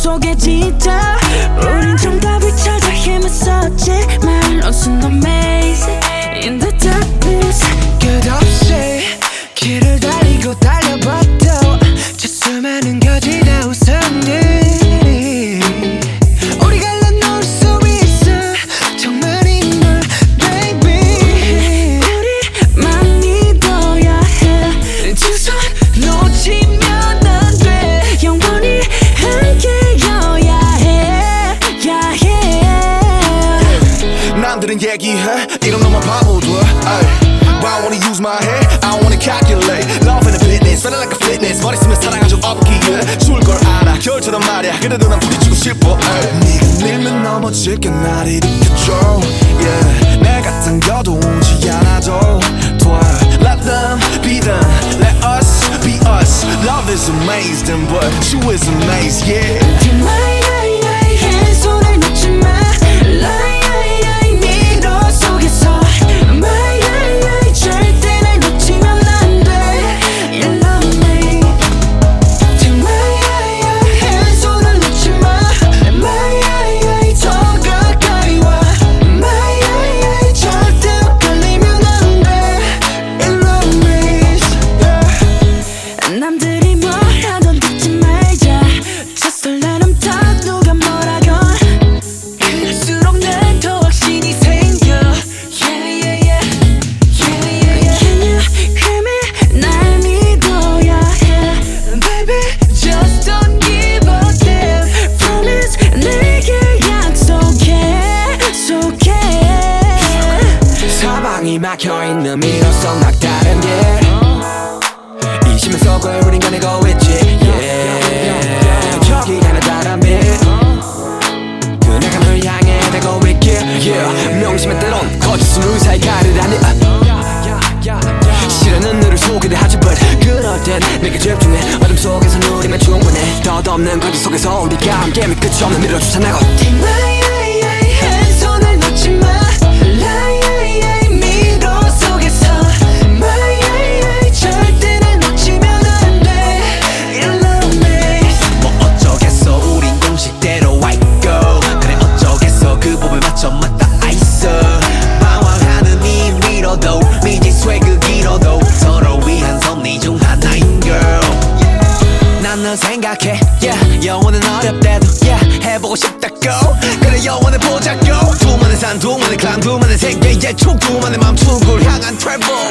속에 지쳐. 우린 정답을 찾아 헤맸었지만 in the maze In the darkness 끝없이 길을 달리고 달려봐 yeah. 남들은 얘기해 이런 놈만 바보들 ay. But I wanna use my head I wanna calculate Love and fitness Feeling like a fitness 머리 쓰면 사랑하죠 없기에 줄걸 알아 겨울처럼 말야 그래도 난 부딪히고 싶어 ay. 네가 밀면 넘어질게 날 일으켜줘 yeah. 내가 당겨도 오지 않아도 돼 Let them be them Let us be us Love is amazing but you is amazed yeah 남들이 뭐라던 듣지 말자 저 설레는 다 누가 뭐라건 그럴수록 난 더 확신이 생겨 yeah, yeah, yeah. Yeah, yeah, yeah. Can you hear me? 날 믿어야 해 Baby just don't give a damn Promise 내게 약속해 약속해 사방이 막혀있는 속 막다 없는 거짓 속에서 우리가 함께 끝이 없는 미러 쫓아나고 난널 생각해. Yeah. 영원은 어렵대도 yeah. 해보고 싶다고. 그래 영원을 보자고. 두만의 산 두만의 클람 두만의 세계의 촉 두만의 맘 축을 향한 travel